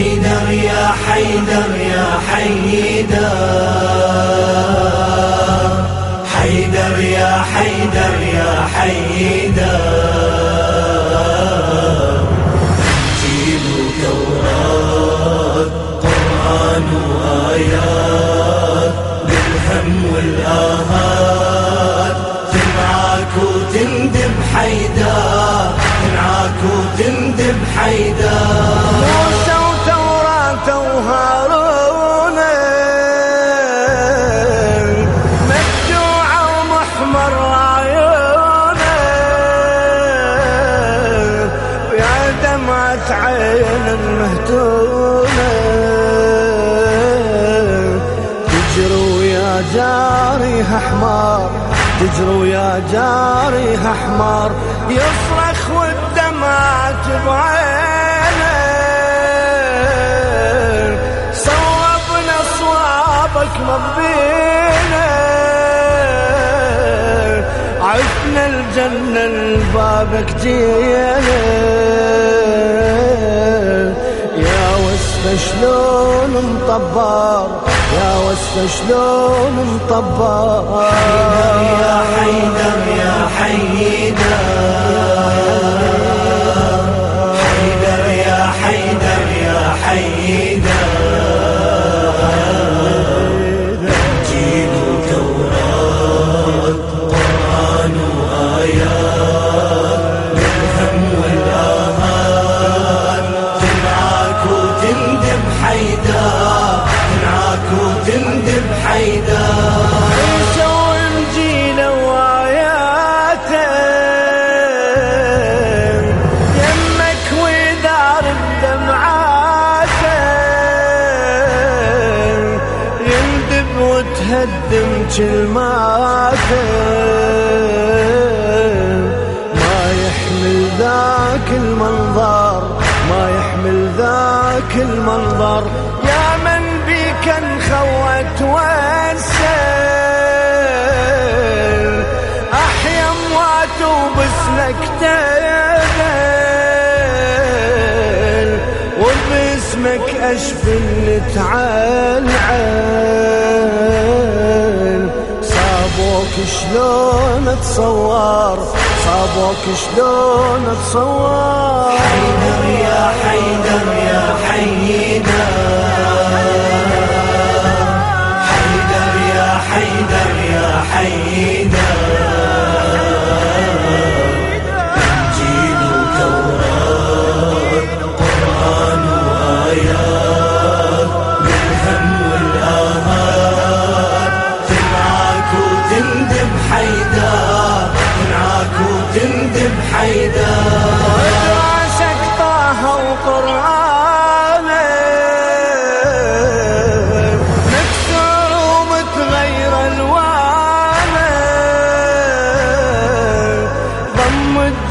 حيدر يا حيدر يا حيدر. حيدر يا حيدر يا حيدر. جيل توراة قرآن وآيات بالهم والآهات. تنعاك وتندب حيدر تنعاك وتندب حيدر. مهتونة تجروا يا جاريها حمار تجروا يا جاريها حمار يصرخ والدمعة بعينه صوابك مضبينا عفنا الجنة لبابك جينا شلون مطبر يا وصف شلون مطبر يا حيدر يا حيدر. حيدر يا حيدر يا حيدر. وتهدم كلماته ما يحمل ذاك المنظر ما يحمل ذاك المنظر. يا من بيك انخوت والسيل أحيا أموات وباسمك تدل وباسمك اشفي اللي صابوك شلون تصور صابوك شلون تصور حيدر يا حيدر يا حيدر.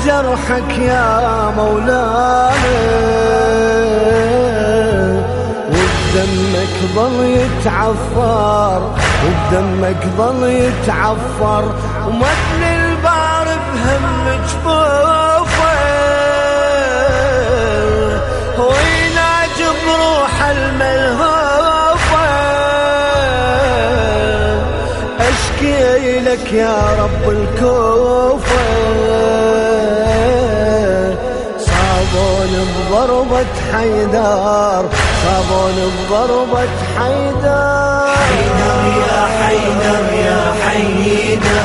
جرحك يا مولانا وبدمك ظل يتعفر وبدمك ظل يتعفر ومثل البار بهم جفوفه ويناج بروح الملهوفه. أشكي لك يا رب الكوفة. صابون بضربة حيدر صابون بضربة حيدر. حيدر يا حيدر يا حيدر.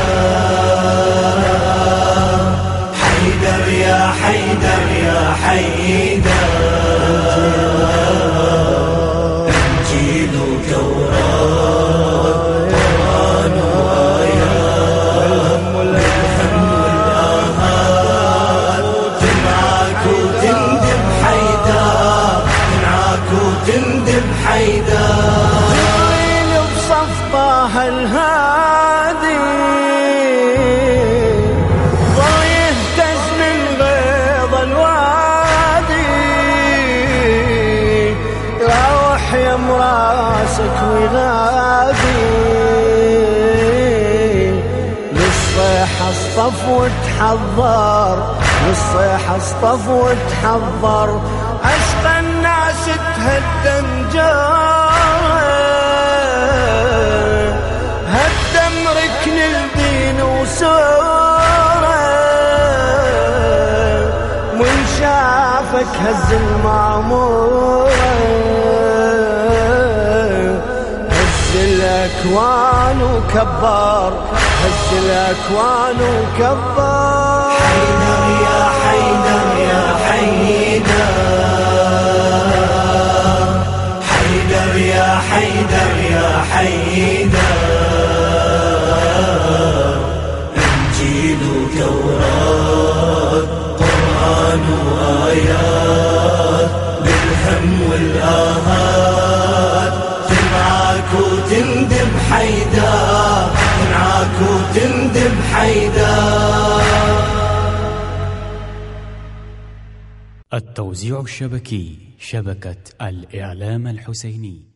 الهادي ظل يهتز من غيظ الوادي؟ وينادي. للصيحة اصطف وتحضر للصيحة اصطف وتحضر. عشق تهد جاره هدم ركن الدين وسوره من شافك هز المعموره هز الاكوان وكبر هز الاكوان وكبر حيدر يا حيدر يا حيدر. يا حيدر أنجيل وتوراة قرآن وآيات بالهم والآهات. تنعاك وتندب حيدر تنعاك وتندب حيدر التوزيع الشبكي شبكة الإعلام الحسيني.